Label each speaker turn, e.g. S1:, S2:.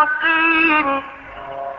S1: مستقيم